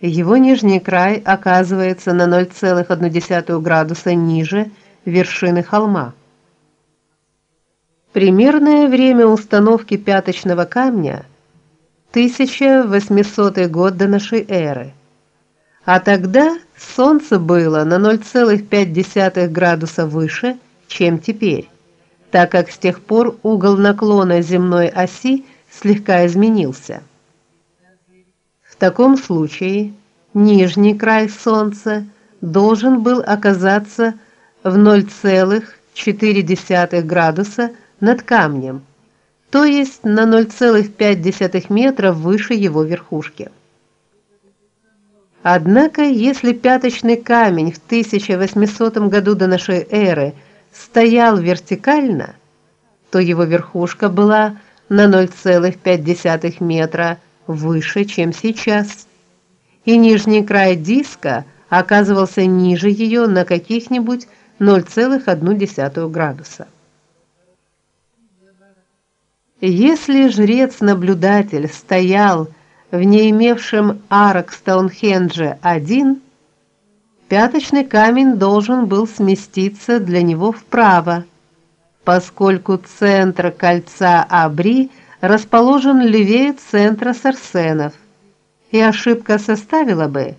Его нижний край оказывается на 0,1 градуса ниже вершины холма. Примерное время установки пяточного камня 1800 год до нашей эры. А тогда солнце было на 0,5 градуса выше, чем теперь, так как с тех пор угол наклона земной оси слегка изменился. В таком случае нижний край солнца должен был оказаться в 0,4 градуса над камнем, то есть на 0,5 метра выше его верхушки. Однако, если пяточный камень в 1800 году до нашей эры стоял вертикально, то его верхушка была на 0,5 метра выше, чем сейчас. И нижний край диска оказывался ниже ее на каких-нибудь 0,1 градуса. Если жрец-наблюдатель стоял в не имевшем арок Стоунхенджа один, пяточный камень должен был сместиться для него вправо, поскольку центр кольца Абри расположен левее центра Сарсенов, и ошибка составила бы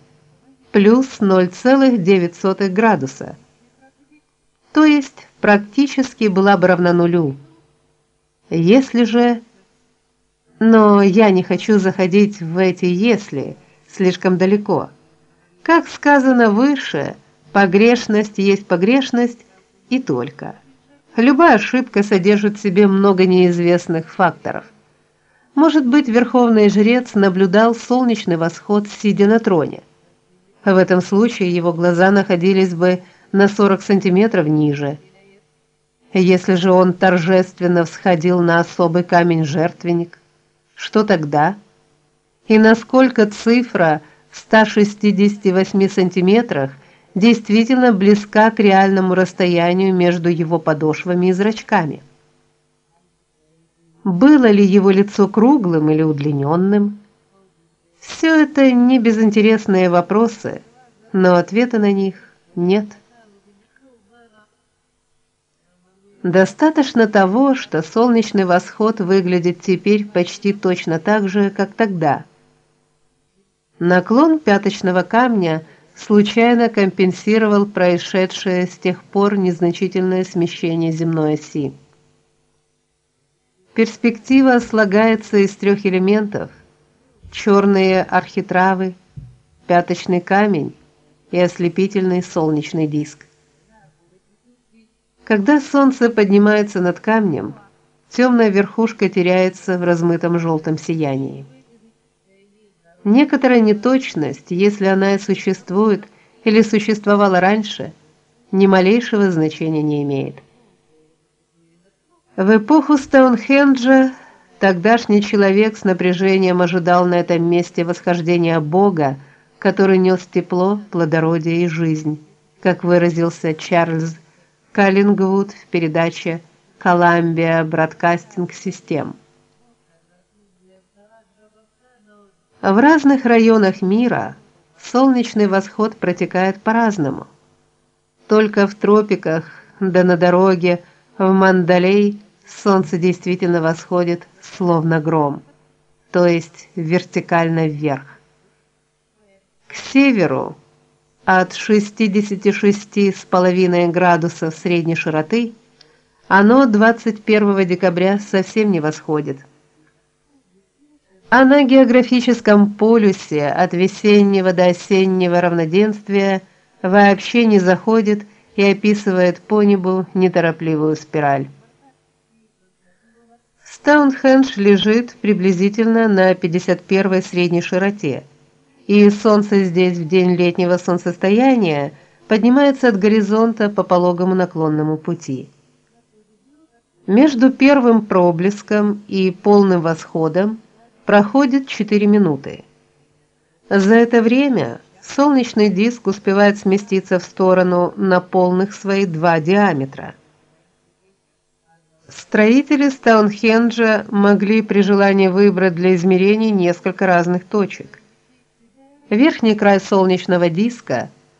плюс 0,9 градуса. То есть практически была бы равна нулю. Если же но я не хочу заходить в эти если слишком далеко. Как сказано выше, погрешность есть погрешность и только. Любая ошибка содержит в себе много неизвестных факторов. Может быть, верховный жрец наблюдал солнечный восход сидя на троне. В этом случае его глаза находились бы на 40 сантиметров ниже. Если же он торжественно всходил на особый камень-жертвенник, что тогда? И насколько цифра в 168 сантиметрах действительно близка к реальному расстоянию между его подошвами и зрачками? Было ли его лицо круглым или удлиненным? Все это не безинтересные вопросы, но ответа на них нет. Достаточно того, что солнечный восход выглядит теперь почти точно так же, как тогда. Наклон пяточного камня случайно компенсировал происшедшее с тех пор незначительное смещение земной оси. Перспектива слагается из трех элементов: черные архитравы, пяточный камень и ослепительный солнечный диск. Когда солнце поднимается над камнем, темная верхушка теряется в размытом желтом сиянии. Некоторая неточность, если она и существует или существовала раньше, ни малейшего значения не имеет. В эпоху Стоунхенджа тогдашний человек с напряжением ожидал на этом месте восхождения Бога, который нес тепло, плодородие и жизнь, как выразился Чарльз Каллингвуд в передаче Columbia Broadcasting System. В разных районах мира солнечный восход протекает по-разному. Только в тропиках, да на дороге в Мандалей солнце действительно восходит словно гром, то есть вертикально вверх. К северу от 66,5 градусов средней широты, оно 21 декабря совсем не восходит. А на географическом полюсе от весеннего до осеннего равноденствия вообще не заходит и описывает по небу неторопливую спираль. Стоунхендж лежит приблизительно на 51 средней широте и солнце здесь в день летнего солнцестояния поднимается от горизонта по пологому наклонному пути. Между первым проблеском и полным восходом проходит 4 минуты. За это время солнечный диск успевает сместиться в сторону на полных свои два диаметра. Строители Стоунхенджа могли при желании выбрать для измерений несколько разных точек. Верхний край солнечного диска